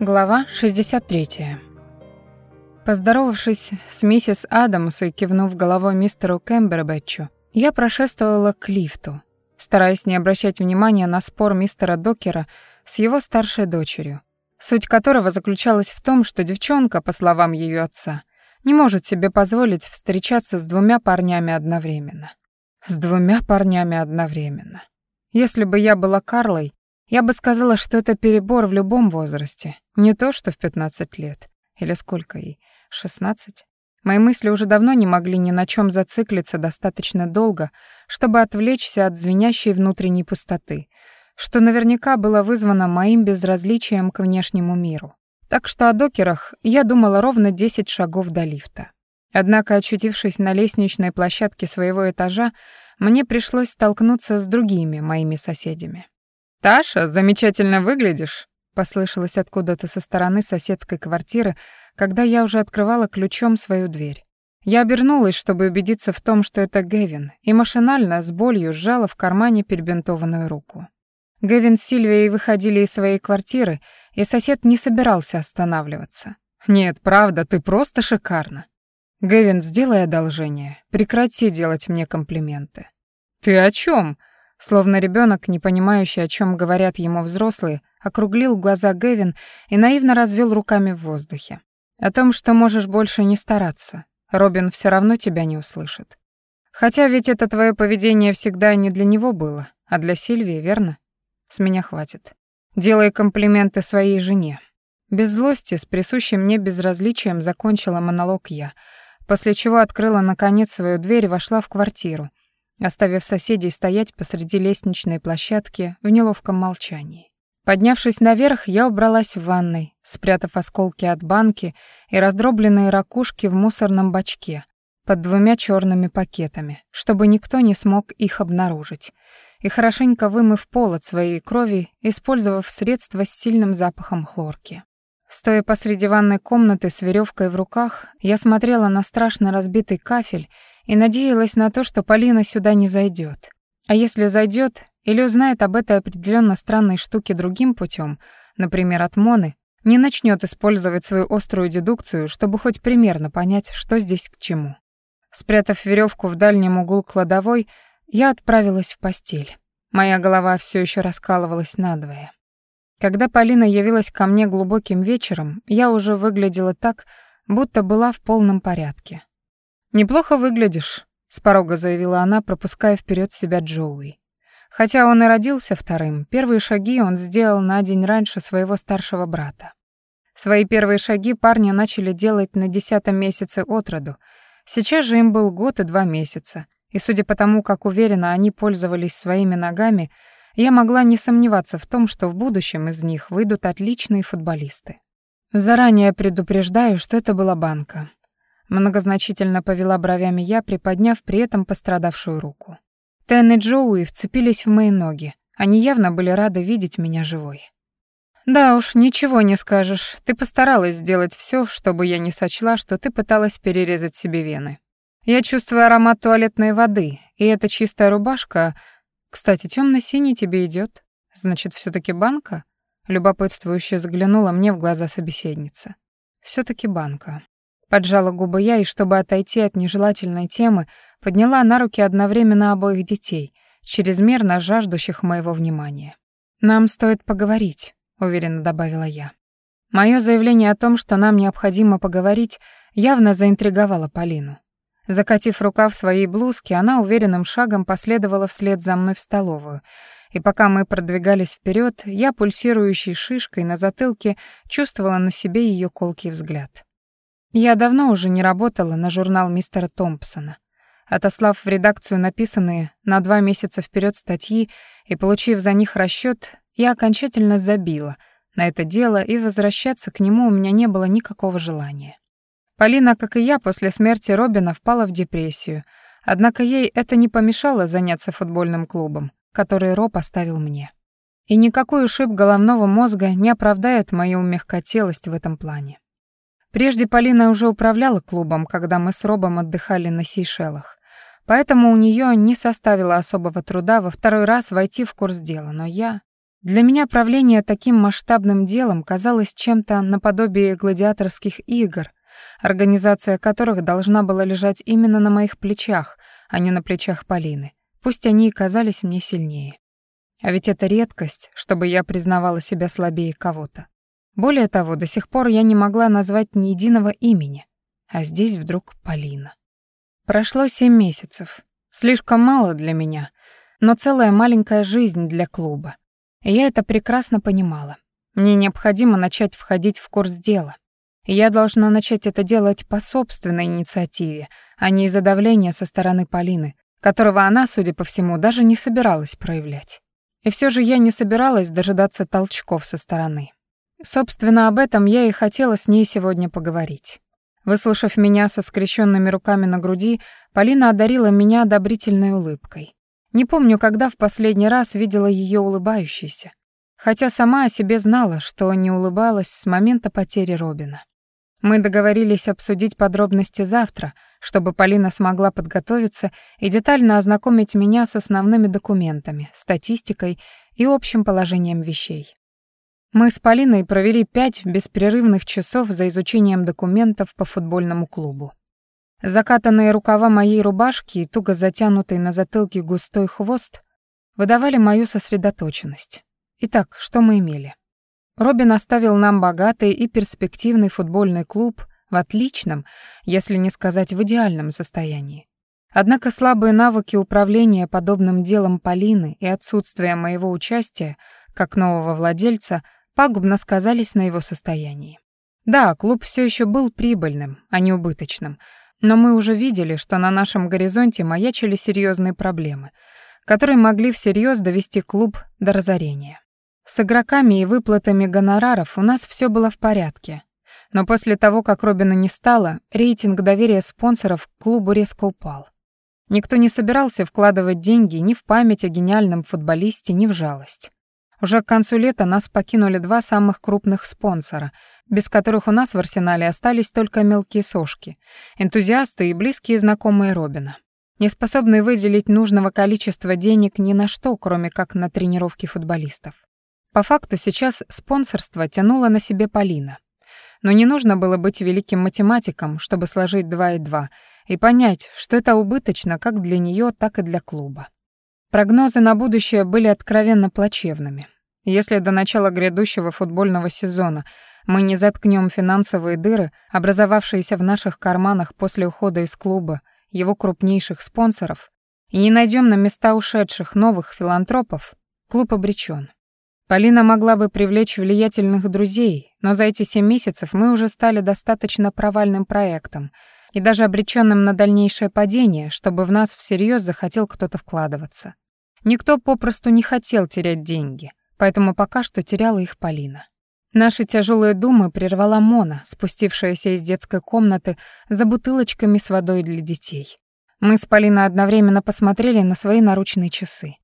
Глава 63. Поздоровавшись с миссис Адамс и кивнув головой мистеру Кэмбербэтчу, я прошествовала к лифту, стараясь не обращать внимания на спор мистера Докера с его старшей дочерью, суть которого заключалась в том, что девчонка, по словам ее отца, не может себе позволить встречаться с двумя парнями одновременно. С двумя парнями одновременно. Если бы я была Карлой, я бы сказала, что это перебор в любом возрасте, не то что в 15 лет. Или сколько ей? 16? Мои мысли уже давно не могли ни на чем зациклиться достаточно долго, чтобы отвлечься от звенящей внутренней пустоты, что наверняка было вызвано моим безразличием к внешнему миру. Так что о докерах я думала ровно 10 шагов до лифта. Однако, очутившись на лестничной площадке своего этажа, мне пришлось столкнуться с другими моими соседями. «Таша, замечательно выглядишь», — послышалось откуда-то со стороны соседской квартиры, когда я уже открывала ключом свою дверь. Я обернулась, чтобы убедиться в том, что это Гевин, и машинально, с болью, сжала в кармане перебинтованную руку. Гевин с Сильвией выходили из своей квартиры, и сосед не собирался останавливаться. «Нет, правда, ты просто шикарна». «Гевин, сделай одолжение, прекрати делать мне комплименты». «Ты о чем? Словно ребенок, не понимающий, о чем говорят ему взрослые, округлил глаза Гэвин и наивно развел руками в воздухе. О том, что можешь больше не стараться. Робин все равно тебя не услышит. Хотя ведь это твое поведение всегда не для него было, а для Сильвии, верно? С меня хватит. Делай комплименты своей жене. Без злости, с присущим мне безразличием закончила монолог я, после чего открыла наконец свою дверь и вошла в квартиру, оставив соседей стоять посреди лестничной площадки в неловком молчании. Поднявшись наверх, я убралась в ванной, спрятав осколки от банки и раздробленные ракушки в мусорном бачке под двумя черными пакетами, чтобы никто не смог их обнаружить, и хорошенько вымыв пол от своей крови, использовав средство с сильным запахом хлорки. Стоя посреди ванной комнаты с веревкой в руках, я смотрела на страшно разбитый кафель и надеялась на то, что Полина сюда не зайдет. А если зайдет или узнает об этой определенно странной штуке другим путем, например, от Моны, не начнет использовать свою острую дедукцию, чтобы хоть примерно понять, что здесь к чему. Спрятав веревку в дальнем углу кладовой, я отправилась в постель. Моя голова все еще раскалывалась надвое. Когда Полина явилась ко мне глубоким вечером, я уже выглядела так, будто была в полном порядке. «Неплохо выглядишь», — с порога заявила она, пропуская вперед себя Джоуи. Хотя он и родился вторым, первые шаги он сделал на день раньше своего старшего брата. Свои первые шаги парни начали делать на десятом месяце от роду. Сейчас же им был год и два месяца, и судя по тому, как уверенно они пользовались своими ногами, я могла не сомневаться в том, что в будущем из них выйдут отличные футболисты. Заранее предупреждаю, что это была банка. Многозначительно повела бровями я, приподняв при этом пострадавшую руку. Тен и Джоуи вцепились в мои ноги. Они явно были рады видеть меня живой. «Да уж, ничего не скажешь. Ты постаралась сделать все, чтобы я не сочла, что ты пыталась перерезать себе вены. Я чувствую аромат туалетной воды, и эта чистая рубашка... Кстати, темно синий тебе идет. Значит, все таки банка?» Любопытствующе заглянула мне в глаза собеседница. все таки банка. Поджала губы я и, чтобы отойти от нежелательной темы, подняла на руки одновременно обоих детей, чрезмерно жаждущих моего внимания. «Нам стоит поговорить», — уверенно добавила я. Моё заявление о том, что нам необходимо поговорить, явно заинтриговало Полину. Закатив рукав своей блузки, она уверенным шагом последовала вслед за мной в столовую, и пока мы продвигались вперед, я пульсирующей шишкой на затылке чувствовала на себе ее колкий взгляд. Я давно уже не работала на журнал мистера Томпсона. Отослав в редакцию написанные на два месяца вперед статьи и получив за них расчет, я окончательно забила на это дело, и возвращаться к нему у меня не было никакого желания. Полина, как и я, после смерти Робина впала в депрессию, однако ей это не помешало заняться футбольным клубом, который Роб оставил мне. И никакой ушиб головного мозга не оправдает мою мягкотелость в этом плане. Прежде Полина уже управляла клубом, когда мы с Робом отдыхали на Сейшелах. Поэтому у нее не составило особого труда во второй раз войти в курс дела, но я... Для меня правление таким масштабным делом казалось чем-то наподобие гладиаторских игр, организация которых должна была лежать именно на моих плечах, а не на плечах Полины. Пусть они и казались мне сильнее. А ведь это редкость, чтобы я признавала себя слабее кого-то. Более того, до сих пор я не могла назвать ни единого имени, а здесь вдруг Полина. Прошло семь месяцев. Слишком мало для меня, но целая маленькая жизнь для клуба. И я это прекрасно понимала. Мне необходимо начать входить в курс дела. Я должна начать это делать по собственной инициативе, а не из-за давления со стороны Полины, которого она, судя по всему, даже не собиралась проявлять. И все же я не собиралась дожидаться толчков со стороны. Собственно, об этом я и хотела с ней сегодня поговорить. Выслушав меня со скрещенными руками на груди, Полина одарила меня одобрительной улыбкой. Не помню, когда в последний раз видела ее улыбающейся, хотя сама о себе знала, что не улыбалась с момента потери Робина. Мы договорились обсудить подробности завтра, чтобы Полина смогла подготовиться и детально ознакомить меня с основными документами, статистикой и общим положением вещей. Мы с Полиной провели пять беспрерывных часов за изучением документов по футбольному клубу. Закатанные рукава моей рубашки и туго затянутый на затылке густой хвост выдавали мою сосредоточенность. Итак, что мы имели? Робин оставил нам богатый и перспективный футбольный клуб в отличном, если не сказать в идеальном состоянии. Однако слабые навыки управления подобным делом Полины и отсутствие моего участия, как нового владельца, пагубно сказались на его состоянии. Да, клуб все еще был прибыльным, а не убыточным, но мы уже видели, что на нашем горизонте маячили серьезные проблемы, которые могли всерьез довести клуб до разорения. С игроками и выплатами гонораров у нас все было в порядке. Но после того, как Робина не стало, рейтинг доверия спонсоров к клубу резко упал. Никто не собирался вкладывать деньги ни в память о гениальном футболисте, ни в жалость. Уже к концу лета нас покинули два самых крупных спонсора, без которых у нас в арсенале остались только мелкие сошки, энтузиасты и близкие знакомые Робина, не способные выделить нужного количества денег ни на что, кроме как на тренировки футболистов. По факту сейчас спонсорство тянуло на себе Полина. Но не нужно было быть великим математиком, чтобы сложить два и два и понять, что это убыточно как для нее, так и для клуба. Прогнозы на будущее были откровенно плачевными. Если до начала грядущего футбольного сезона мы не заткнем финансовые дыры, образовавшиеся в наших карманах после ухода из клуба его крупнейших спонсоров, и не найдем на места ушедших новых филантропов, клуб обречен. Полина могла бы привлечь влиятельных друзей, но за эти семь месяцев мы уже стали достаточно провальным проектом и даже обреченным на дальнейшее падение, чтобы в нас всерьез захотел кто-то вкладываться. Никто попросту не хотел терять деньги, поэтому пока что теряла их Полина. Наши тяжелые думы прервала Мона, спустившаяся из детской комнаты за бутылочками с водой для детей. Мы с Полиной одновременно посмотрели на свои наручные часы.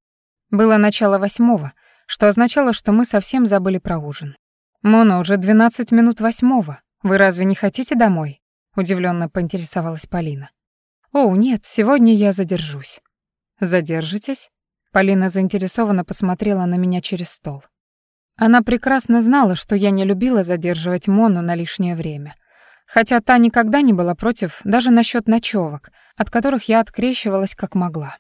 Было начало восьмого, что означало, что мы совсем забыли про ужин. «Мона, уже двенадцать минут восьмого. Вы разве не хотите домой?» — удивленно поинтересовалась Полина. «О, нет, сегодня я задержусь». «Задержитесь?» Полина заинтересованно посмотрела на меня через стол. Она прекрасно знала, что я не любила задерживать Мону на лишнее время. Хотя та никогда не была против даже насчет ночевок, от которых я открещивалась как могла.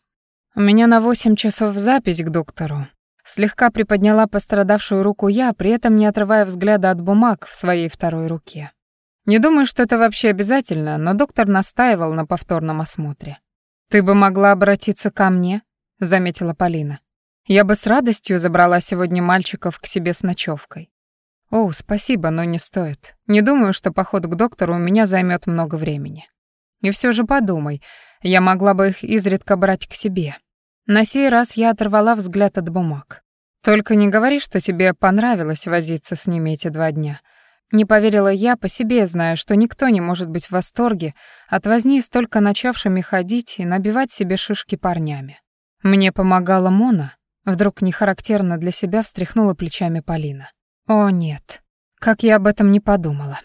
У меня на восемь часов запись к доктору. Слегка приподняла пострадавшую руку я, при этом не отрывая взгляда от бумаг в своей второй руке. Не думаю, что это вообще обязательно, но доктор настаивал на повторном осмотре. «Ты бы могла обратиться ко мне», — заметила Полина. «Я бы с радостью забрала сегодня мальчиков к себе с ночевкой. «О, спасибо, но не стоит. Не думаю, что поход к доктору у меня займет много времени. И все же подумай, я могла бы их изредка брать к себе». На сей раз я оторвала взгляд от бумаг. «Только не говори, что тебе понравилось возиться с ними эти два дня», не поверила я, по себе знаю, что никто не может быть в восторге от возни с только начавшими ходить и набивать себе шишки парнями. Мне помогала Мона, вдруг нехарактерно для себя встряхнула плечами Полина. О, нет. Как я об этом не подумала.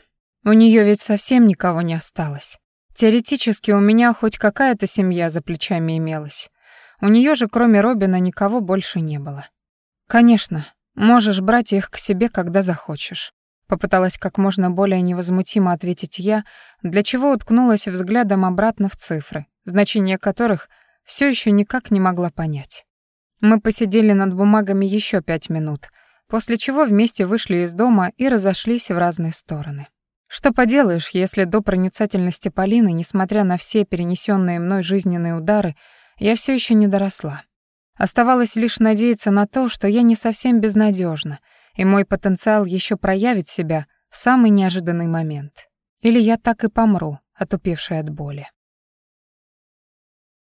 У нее ведь совсем никого не осталось. Теоретически у меня хоть какая-то семья за плечами имелась. У нее же, кроме Робина, никого больше не было. Конечно, Можешь брать их к себе, когда захочешь. Попыталась как можно более невозмутимо ответить я, для чего уткнулась взглядом обратно в цифры, значение которых все еще никак не могла понять. Мы посидели над бумагами еще пять минут, после чего вместе вышли из дома и разошлись в разные стороны. Что поделаешь, если до проницательности Полины, несмотря на все перенесенные мной жизненные удары, я все еще не доросла. Оставалось лишь надеяться на то, что я не совсем безнадежна, и мой потенциал еще проявит себя в самый неожиданный момент. Или я так и помру, отупевшая от боли.